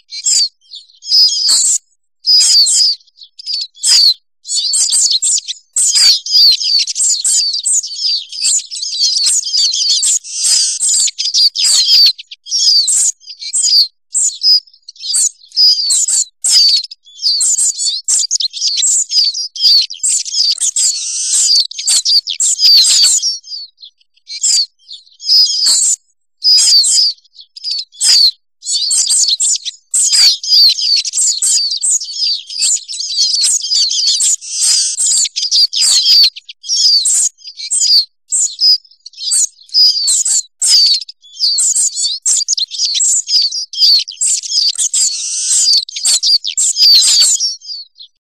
you. you